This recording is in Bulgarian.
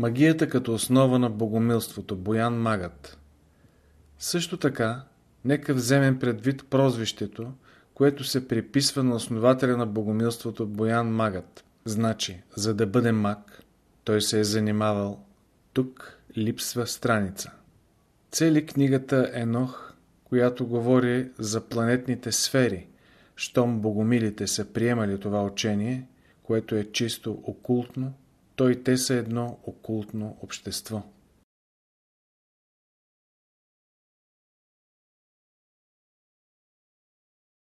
Магията като основа на богомилството. Боян Магът. Също така, нека вземем предвид прозвището, което се приписва на основателя на богомилството Боян Магът. Значи, за да бъде маг, той се е занимавал. Тук липсва страница. Цели книгата Енох, която говори за планетните сфери, щом богомилите са приемали това учение, което е чисто окултно, то и те са едно окултно общество.